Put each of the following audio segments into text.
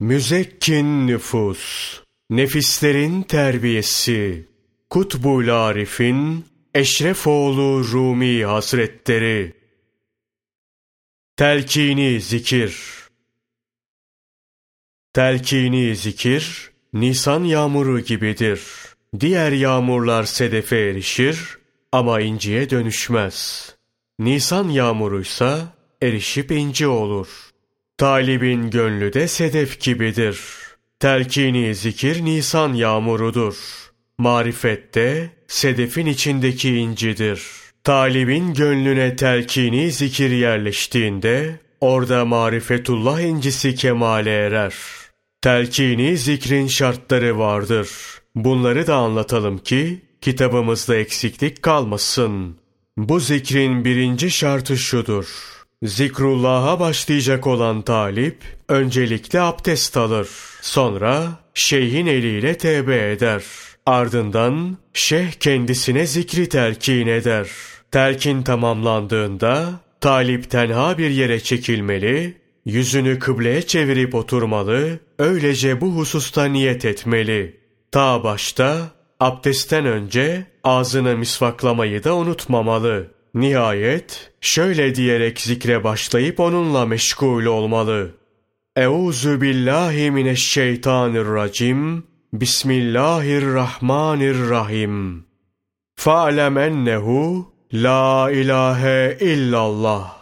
Müzekkin nüfus, nefislerin terbiyesi, Kutbul Arif'in Eşrefoğlu Rumi Hazretleri Telkini Zikir Telkini zikir, Nisan yağmuru gibidir. Diğer yağmurlar sedefe erişir ama inciye dönüşmez. Nisan yağmuruysa erişip inci olur. Talibin gönlü de sedef gibidir. Telkini zikir Nisan yağmurudur. Marifette sedefin içindeki incidir. Talibin gönlüne telkini zikir yerleştiğinde orada marifetullah incisi kemale erer. Telkini zikrin şartları vardır. Bunları da anlatalım ki kitabımızda eksiklik kalmasın. Bu zikrin birinci şartı şudur. Zikrullah'a başlayacak olan talip öncelikle abdest alır. Sonra şeyhin eliyle tevbe eder. Ardından şeyh kendisine zikri telkin eder. Telkin tamamlandığında talip tenha bir yere çekilmeli, yüzünü kıbleye çevirip oturmalı, öylece bu hususta niyet etmeli. Ta başta abdestten önce ağzını misvaklamayı da unutmamalı. Nihayet şöyle diyerek zikre başlayıp onunla meşgul olmalı. Euzu billahi mineşşeytanirracim. Bismillahirrahmanirrahim. Fa'lem ennehu la ilahe illallah.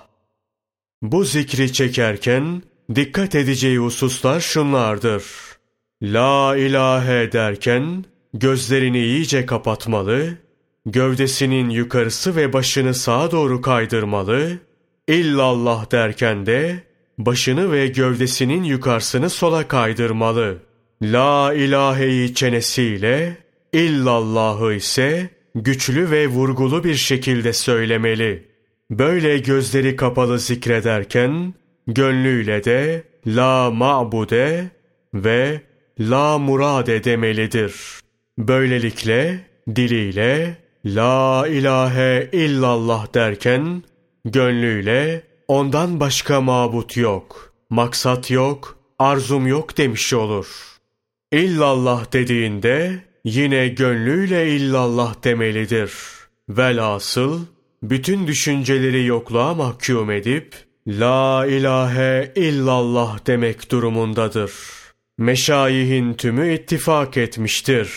Bu zikri çekerken dikkat edeceği hususlar şunlardır. La ilahe derken gözlerini iyice kapatmalı, gövdesinin yukarısı ve başını sağa doğru kaydırmalı, illallah derken de başını ve gövdesinin yukarısını sola kaydırmalı. La ilaheyi çenesiyle, illallahı ise güçlü ve vurgulu bir şekilde söylemeli. Böyle gözleri kapalı zikrederken, gönlüyle de la ma'bude ve la murade demelidir. Böylelikle diliyle la ilahe illallah derken, gönlüyle ondan başka mabut yok, maksat yok, arzum yok demiş olur. İllallah dediğinde yine gönlüyle illallah demelidir. Velhasıl bütün düşünceleri yokluğa mahkum edip La ilahe illallah demek durumundadır. Meşayihin tümü ittifak etmiştir.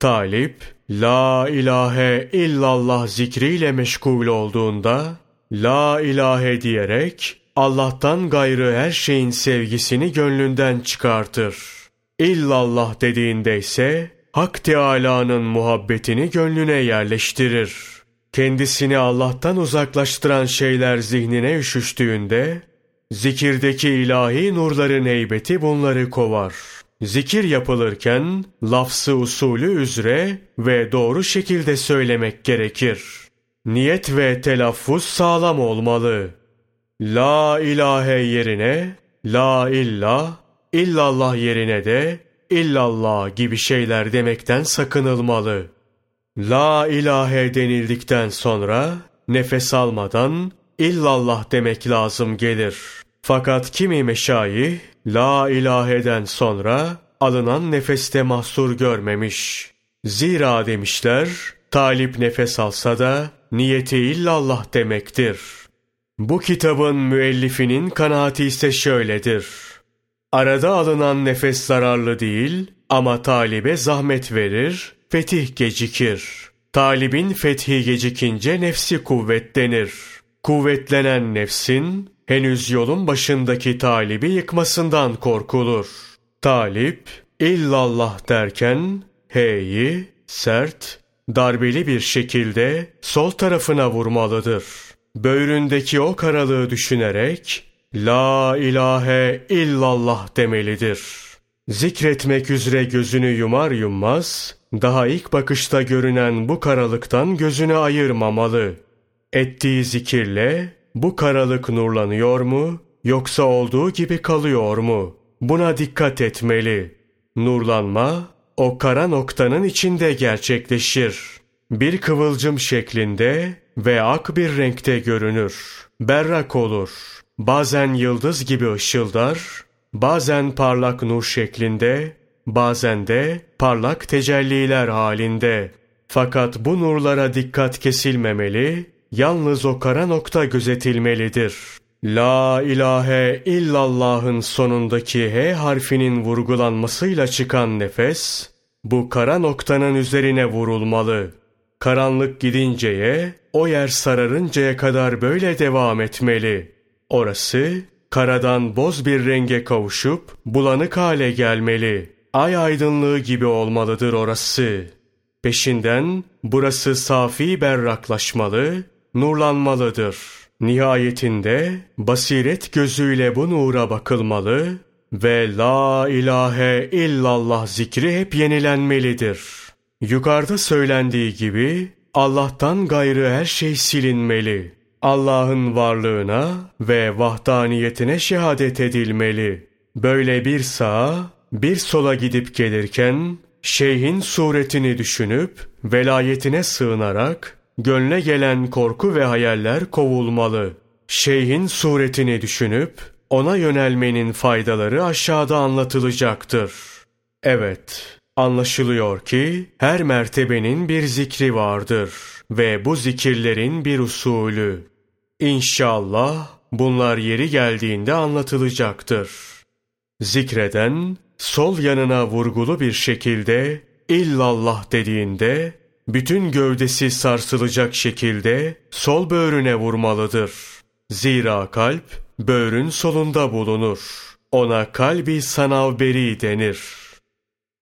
Talip, La ilahe illallah zikriyle meşgul olduğunda, La ilahe diyerek Allah'tan gayrı her şeyin sevgisini gönlünden çıkartır. İllallah dediğinde ise Hak Teâlâ'nın muhabbetini gönlüne yerleştirir. Kendisini Allah'tan uzaklaştıran şeyler zihnine üşüştüğünde, zikirdeki ilahi nurların heybeti bunları kovar. Zikir yapılırken, lafzı usulü üzere ve doğru şekilde söylemek gerekir. Niyet ve telaffuz sağlam olmalı. La ilahe yerine, la illah, illallah yerine de, illallah gibi şeyler demekten sakınılmalı. La ilahe denildikten sonra nefes almadan illallah demek lazım gelir. Fakat kimi meşayih la ilaheden sonra alınan nefeste mahsur görmemiş. Zira demişler talip nefes alsa da niyeti illallah demektir. Bu kitabın müellifinin kanaati ise şöyledir. Arada alınan nefes zararlı değil ama talibe zahmet verir, fetih gecikir. Talibin fethi gecikince nefsi kuvvetlenir. Kuvvetlenen nefsin henüz yolun başındaki talibi yıkmasından korkulur. Talip illallah derken heyi sert, darbeli bir şekilde sol tarafına vurmalıdır. Böğründeki o karalığı düşünerek La ilahe illallah demelidir. Zikretmek üzere gözünü yumar yummaz, daha ilk bakışta görünen bu karalıktan gözünü ayırmamalı. Ettiği zikirle bu karalık nurlanıyor mu, yoksa olduğu gibi kalıyor mu? Buna dikkat etmeli. Nurlanma, o kara noktanın içinde gerçekleşir. Bir kıvılcım şeklinde ve ak bir renkte görünür. Berrak olur.'' Bazen yıldız gibi ışıldar, bazen parlak nur şeklinde, bazen de parlak tecelliler halinde. Fakat bu nurlara dikkat kesilmemeli, yalnız o kara nokta gözetilmelidir. La ilahe illallah'ın sonundaki H harfinin vurgulanmasıyla çıkan nefes, bu kara noktanın üzerine vurulmalı. Karanlık gidinceye, o yer sararıncaya kadar böyle devam etmeli. Orası, karadan boz bir renge kavuşup, bulanık hale gelmeli. Ay aydınlığı gibi olmalıdır orası. Peşinden, burası safi berraklaşmalı, nurlanmalıdır. Nihayetinde, basiret gözüyle bu nura bakılmalı ve La ilahe illallah zikri hep yenilenmelidir. Yukarıda söylendiği gibi Allah'tan gayrı her şey silinmeli. Allah'ın varlığına ve vahdaniyetine şehadet edilmeli. Böyle bir sağa, bir sola gidip gelirken şeyhin suretini düşünüp velayetine sığınarak gönle gelen korku ve hayaller kovulmalı. Şeyhin suretini düşünüp ona yönelmenin faydaları aşağıda anlatılacaktır. Evet, anlaşılıyor ki her mertebenin bir zikri vardır ve bu zikirlerin bir usulü. İnşallah bunlar yeri geldiğinde anlatılacaktır. Zikreden sol yanına vurgulu bir şekilde illallah dediğinde bütün gövdesi sarsılacak şekilde sol böğrüne vurmalıdır. Zira kalp böğrün solunda bulunur. Ona kalbi sanavberi denir.''